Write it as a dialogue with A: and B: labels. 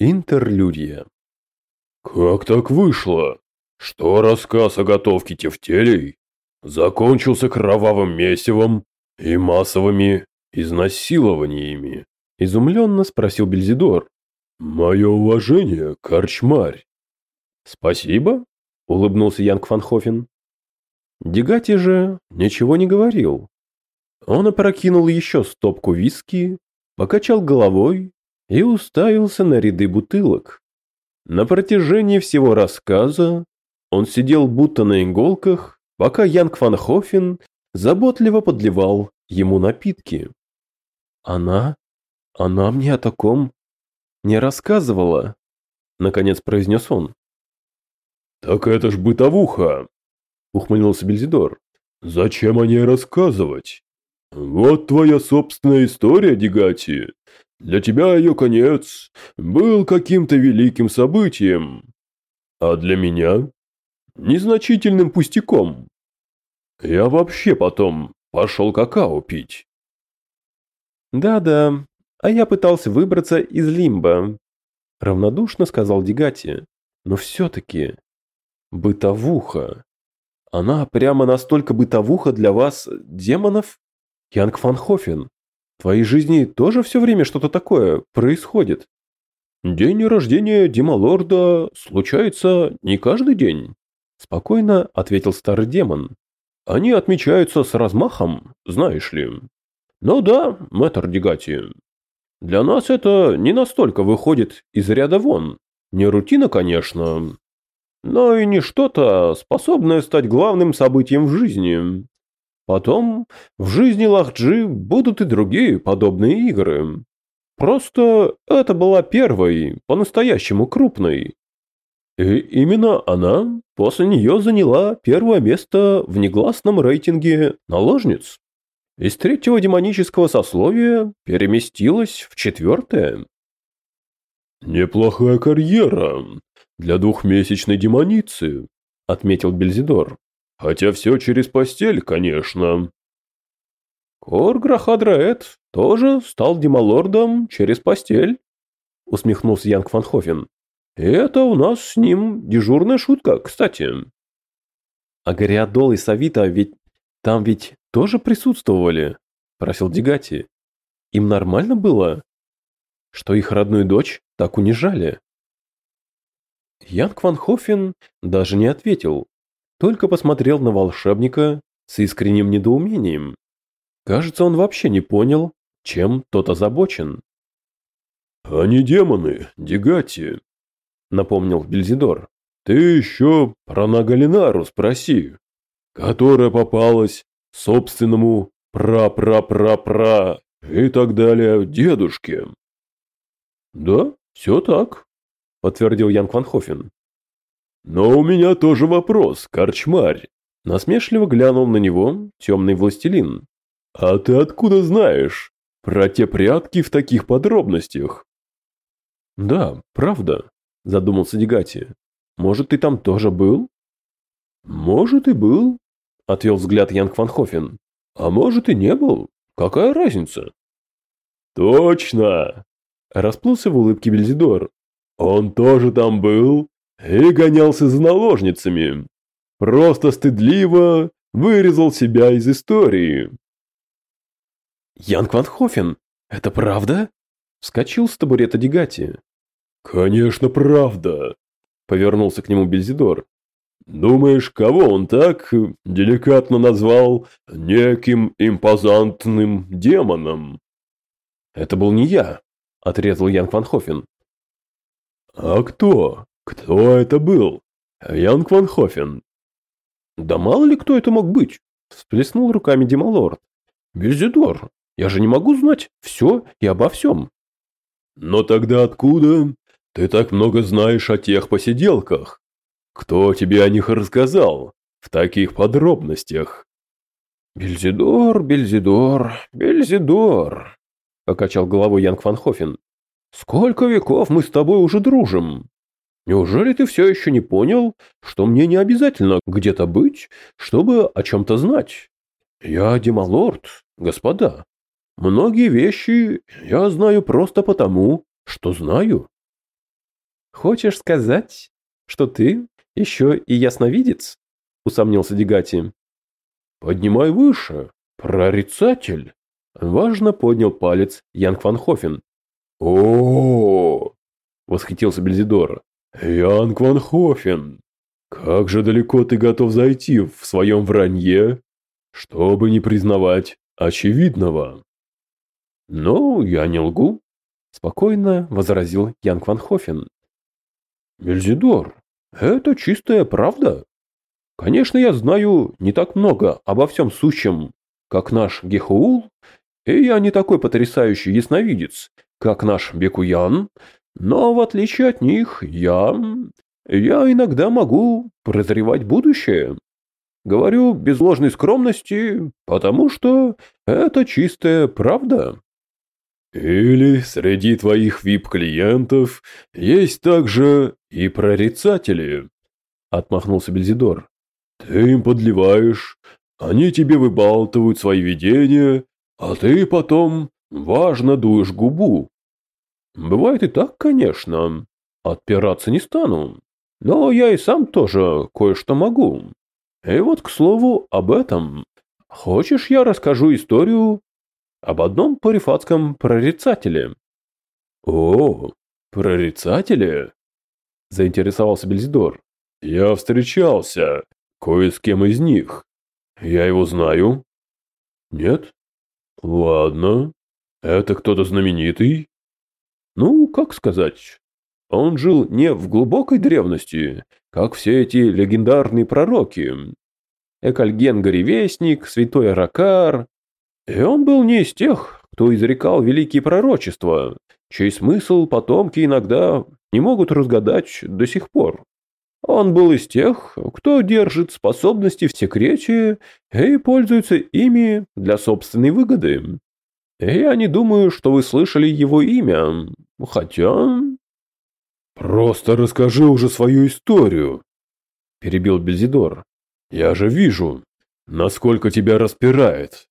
A: Интерлюдия.
B: Как так вышло? Что рассказ о готовке тефтелей закончился кровавым месивом и массовыми изнасилованиями?
A: Изумленно спросил Бельзидор.
B: Мое уважение, корчмарь.
A: Спасибо, улыбнулся Янг Фанхофен. Дегати же ничего не говорил. Он опрокинул еще стопку виски, покачал головой и уставился на ряды бутылок. На протяжении всего рассказа он сидел будто на иголках, пока Янг Фанхофен заботливо подливал ему напитки. Она она мне о таком не рассказывала, наконец произнес он.
B: Так это ж бытовуха, ухмыльнулся Бельзидор. Зачем о ней рассказывать? Вот твоя собственная история, Дегати. Для тебя ее конец был каким-то великим событием, а для меня незначительным пустяком. Я вообще потом пошел какао пить.
A: Да-да, а я пытался выбраться из лимба. Равнодушно сказал Дегати. Но все-таки... Бытовуха. Она прямо настолько бытовуха для вас, демонов? Янг Фанхофен, в твоей жизни тоже все время что-то такое происходит?
B: День рождения Демалорда случается не каждый день.
A: Спокойно ответил старый демон.
B: Они отмечаются с размахом, знаешь ли. Ну да, мэтр Дегати, для нас это не настолько выходит из ряда вон. Не рутина, конечно, но и не что-то, способное стать главным событием в жизни. Потом в жизни Лахджи будут и другие подобные игры. Просто это была первой, по-настоящему крупной. И именно она после нее заняла первое место в негласном рейтинге наложниц из третьего демонического сословия переместилась в четвертое. «Неплохая карьера для двухмесячной демоницы», — отметил Бельзидор. «Хотя все через постель, конечно». «Корграхадраэт тоже стал демолордом через постель», — усмехнулся Янг Фанхофен. «И это у нас с ним дежурная шутка, кстати».
A: А Гориадол и Савита ведь там ведь тоже присутствовали?» – просил Дегати. «Им нормально было, что их родную дочь так унижали?» Янг Ван Хофен даже не ответил, только посмотрел на волшебника с искренним недоумением. Кажется, он вообще не понял, чем тот озабочен. «Они демоны, Дегати», — напомнил Бельзидор. «Ты еще про Нагалинару спроси, которая попалась собственному пра-пра-пра-пра и так далее дедушке. Да, все так, подтвердил Ян Кванхофен. Но у меня тоже вопрос, корчмарь. Насмешливо глянул на него темный властелин. А ты откуда знаешь про те прятки в таких подробностях? Да, правда, задумался Дегати. Может, ты там тоже был? Может и был, отвел взгляд Янг Ванхофен. А может и не был. Какая разница? Точно! Расплылся в улыбке Бельзидор. Он тоже там был и гонялся за наложницами. Просто стыдливо вырезал себя из истории. Янг Ванхофен, это правда? Вскочил с табурета Дегати. Конечно, правда. Повернулся к нему Бельзидор. Думаешь, кого он так деликатно назвал неким импозантным демоном? Это был не я, отрезал Янг Ван Хофен. А кто? Кто это был? Янг Ван Хофен. Да мало ли кто это мог быть, всплеснул руками Демалорд. Бельзидор, я же не могу знать все и обо всем. Но тогда откуда ты так много знаешь о тех посиделках? Кто тебе о них рассказал? В таких подробностях?» «Бельзидор, Бельзидор, Бельзидор», — покачал головой Янг Фанхофен. «Сколько веков мы с тобой уже дружим? Неужели ты все еще не понял, что мне не обязательно где-то быть, чтобы о чем-то знать? Я демалорд, господа. Многие вещи я знаю просто потому, что знаю».
B: Хочешь сказать, что ты еще и ясновидец? Усомнился Дегати.
A: Поднимай выше, прорицатель. Важно поднял палец Янг Ван Хофен. О, восхитился Бельзидор. Янг Ван Хофен, как же далеко ты готов зайти в своем вранье, чтобы не признавать очевидного?
B: Ну, я не лгу, спокойно возразил Янг Ван Хофен.
A: Мельзидор, это чистая правда. Конечно, я знаю не так много обо всем сущем, как наш Гехуул, и я не такой потрясающий ясновидец, как наш Бекуян, но в отличие от них я я иногда могу прозревать будущее. Говорю без ложной скромности, потому что это чистая правда. Или среди твоих вип-клиентов есть также и прорицатели, отмахнулся Бельзидор. Ты им подливаешь, они тебе выбалтывают свои видения, а ты потом важно дуешь губу. Бывает и так, конечно. Отпираться не стану. Но я и сам тоже кое-что могу. И вот, к слову, об этом. Хочешь, я расскажу историю об одном парифатском прорицателе? О, прорицателе? Заинтересовался Бельзидор. Я встречался кое с кем из них. Я его знаю? Нет? Ладно. Это кто-то знаменитый? Ну, как сказать, он жил не в глубокой древности, как все эти легендарные пророки. Экальген Горевестник, Святой Аракар. И он был не из тех, кто изрекал великие пророчества, чей смысл потомки иногда не могут разгадать до сих пор. Он был из тех, кто держит способности в секрете и пользуется ими для собственной выгоды. Я не думаю, что вы слышали его имя, хотя «Просто расскажи уже свою историю», – перебил Бельзидор. «Я же вижу, насколько тебя распирает